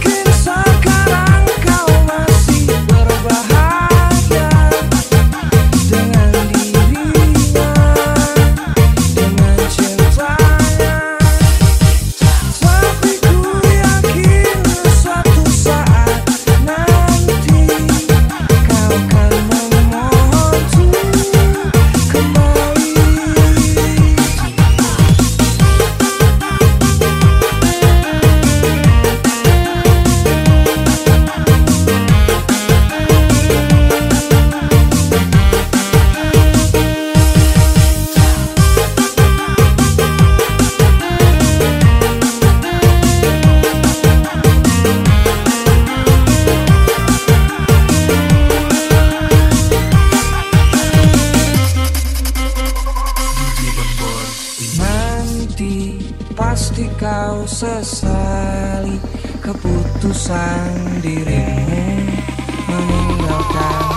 que me Nanti pasti kau sesali keputusan dirimu meninggalkan